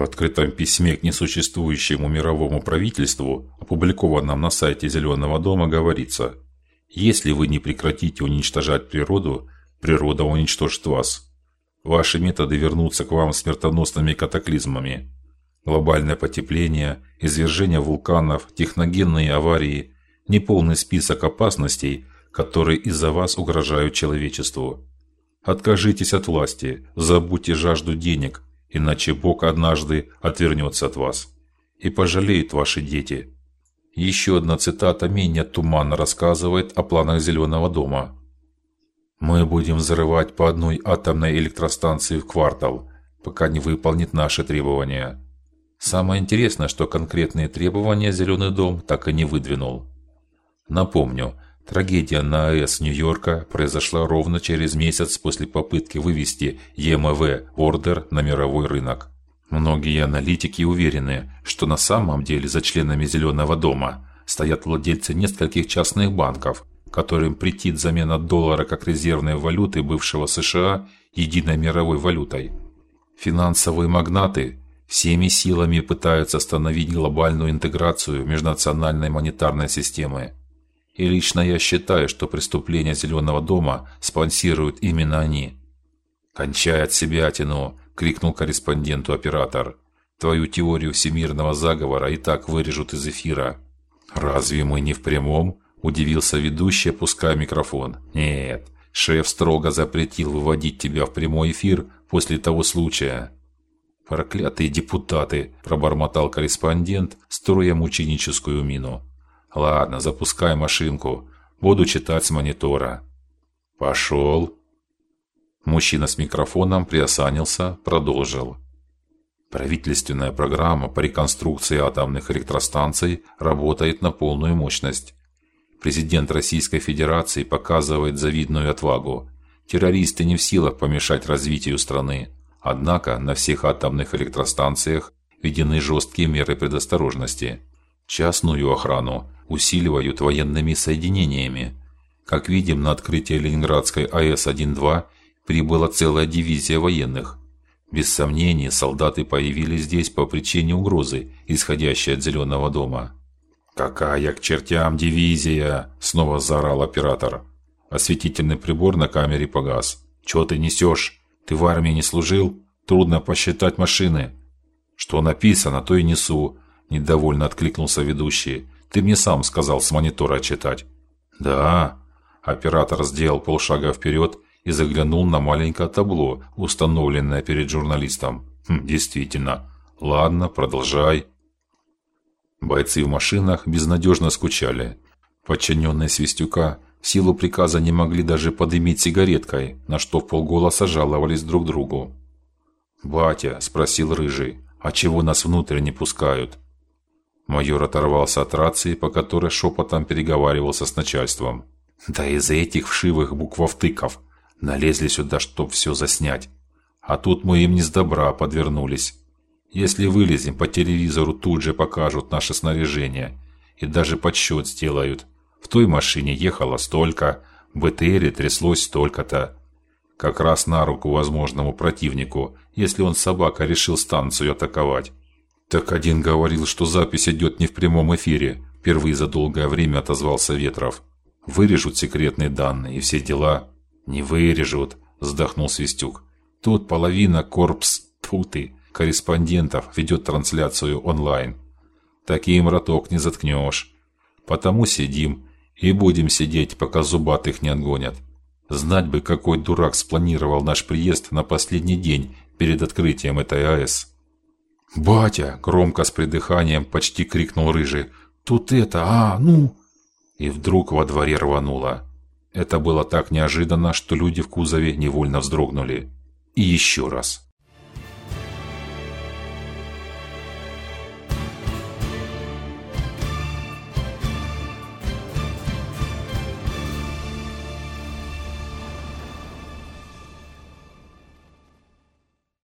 В открытом письме к несуществующему мировому правительству, опубликованном на сайте Зеленого дома, говорится: если вы не прекратите уничтожать природу, природа уничтожит вас. Ваши методы вернутся к вам смертоносными катаклизмами. Глобальное потепление, извержение вулканов, техногенные аварии, неполный список опасностей, которые из-за вас угрожают человечеству. Откажитесь от власти, забудьте жажду денег, иначе Бог однажды отвернется от вас и пожалеют ваши дети. Еще одна цитата менее туманно рассказывает о планах Зеленого дома. Мы будем взрывать по одной атомной электростанции в квартал, пока не выполнит наши требования. Самое интересное, что конкретные требования Зеленый дом так и не выдвинул. Напомню, трагедия на АЭС Нью-Йорка произошла ровно через месяц после попытки вывести ЕМВ ордер на мировой рынок. Многие аналитики уверены, что на самом деле за членами Зеленого дома стоят владельцы нескольких частных банков, которым претит замена доллара как резервной валюты бывшего США единой мировой валютой. Финансовые магнаты всеми силами пытаются остановить глобальную интеграцию межнациональной монетарной системы. И лично я считаю, что преступления Зеленого дома спонсируют именно они. Кончай от себя тяну, крикнул корреспонденту оператор. Твою теорию всемирного заговора и так вырежут из эфира. Разве мы не в прямом? Удивился ведущий, опуская микрофон. Нет, шеф строго запретил выводить тебя в прямой эфир после того случая. Проклятые депутаты, пробормотал корреспондент, строя мученическую мину. Ладно, запускай машинку. Буду читать с монитора. Пошел. Мужчина с микрофоном приосанился, продолжил. Правительственная программа по реконструкции атомных электростанций работает на полную мощность. Президент Российской Федерации показывает завидную отвагу. Террористы не в силах помешать развитию страны. Однако на всех атомных электростанциях введены жесткие меры предосторожности. Частную охрану усиливают военными соединениями. Как видим, на открытие Ленинградской АЭС-1-2 прибыла целая дивизия военных. Без сомнения, солдаты появились здесь по причине угрозы, исходящей от Зеленого дома. Какая к чертям дивизия! Снова заорал оператор. Осветительный прибор на камере погас. Что ты несешь? Ты в армии не служил? Трудно посчитать машины. Что написано, то и несу. Недовольно откликнулся ведущий. Ты мне сам сказал с монитора читать. Да. Оператор сделал полшага вперед и заглянул на маленькое табло, установленное перед журналистом. Хм, действительно. Ладно, продолжай. Бойцы в машинах безнадежно скучали. Подчиненные Свистюка в силу приказа не могли даже подымить сигареткой, на что в полголоса жаловались друг другу. "Батя", спросил рыжий: "А чего нас внутрь не пускают?" Майор оторвался от рации, по которой шепотом переговаривался с начальством. "Да из-за этих вшивых буквовтыков налезли сюда, чтоб все заснять. А тут мы им не с добра подвернулись. Если вылезем по телевизору, тут же покажут наше снаряжение и даже подсчет сделают. В той машине ехало столько, в БТРе тряслось столько-то. Как раз на руку возможному противнику, если он собака решил станцию атаковать. Так один говорил, что запись идет не в прямом эфире. Впервые за долгое время отозвался Ветров. Вырежут секретные данные и все дела. Не вырежут, вздохнул Свистюк. Тут половина корпс туты корреспондентов ведет трансляцию онлайн. Таким роток не заткнешь. Потому сидим и будем сидеть, пока зубатых не отгонят. Знать бы, какой дурак спланировал наш приезд на последний день перед открытием этой АЭС. Батя, громко с придыханием почти крикнул рыжий: "Тут это, а, ну!" И вдруг во дворе рвануло. Это было так неожиданно, что люди в кузове невольно вздрогнули. И еще раз.